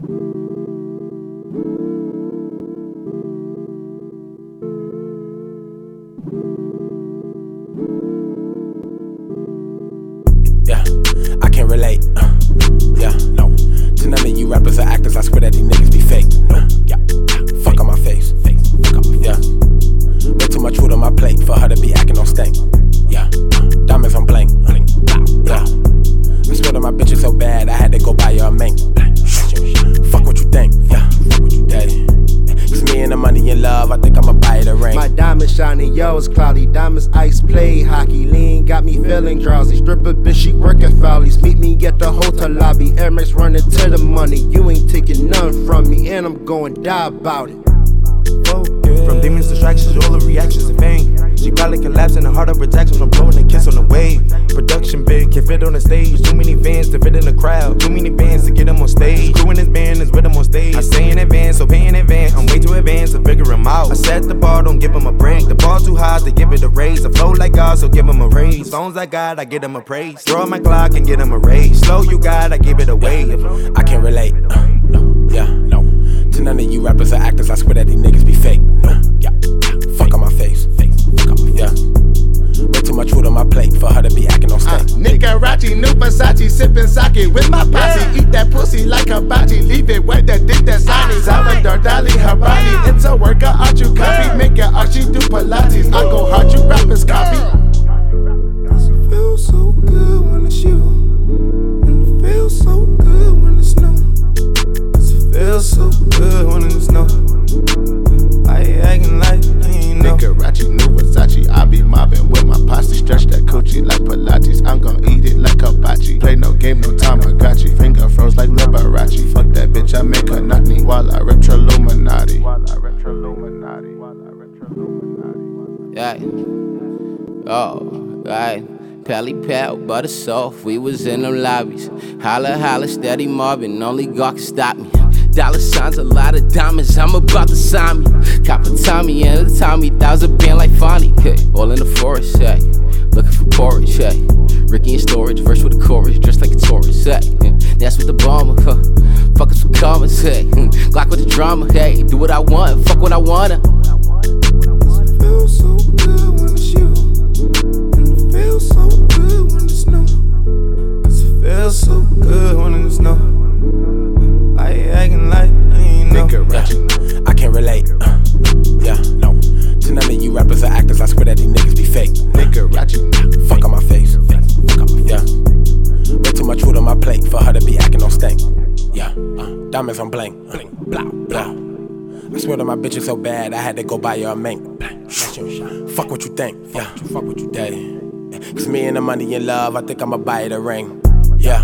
Yeah, I can't relate. Uh, yeah, no. To none of you rappers or actors, I swear that these niggas be fake. No, yeah. Think. Yeah, fuck what you daddy. It's me and the money and love, I think I'ma buy the ring. My diamonds shining, yours cloudy. Diamonds ice play hockey. Lean got me feeling drowsy. Stripper bitch, she working follies. Meet me at the hotel lobby. Air Max running to the money. You ain't taking none from me, and I'm going die about it. From demons, distractions, on the stage. Too many fans to fit in the crowd. Too many fans to get them on stage. In this band is with them on stage. I say in advance, so pay in advance. I'm way too advanced to figure them out. I set the bar, don't give them a break. The bar too high to give it a raise. I flow like God, so give them a raise. Phones I got, I get them a praise. Throw my clock and get them a raise. Slow you got, I give it away. I can't relate. Uh, no, yeah, no. To none of you rappers or actors, I swear that these niggas be fake. Nicarachi, new Versace, sipping sake with my posse. Eat that pussy like a hibachi, leave it wet, that dick that's sunny. Salvador Dali, Habani, it's a workout, art you copy. Make it art, she do Pilates. I go hard, No Tamagotchi. Finger froze like Liberace. Fuck that bitch, I make her me while I rip Illuminati. Yeah. Oh, right. Pally pal, butter soft, we was in them lobbies. Holla, holla, steady mobbing, only God can stop me. Dollar signs, a lot of diamonds, I'm about to sign me. Cop a Tommy and a Tommy, thousand band like Fonny. All in the forest, hey. Looking for porridge, hey. Ricky in storage, verse with a chorus, with the bomber, huh. Fuck some comments, hey. Hmm. Glock with the drama, hey. Do what I want, fuck what I wanna. Diamonds on blank. Bling, blah, blah. I swear to my bitch is so bad, I had to go buy her a mink. Fuck what you think. Yeah, fuck what you daddy. Cause me and the money in love, I think I'ma buy a ring. Yeah.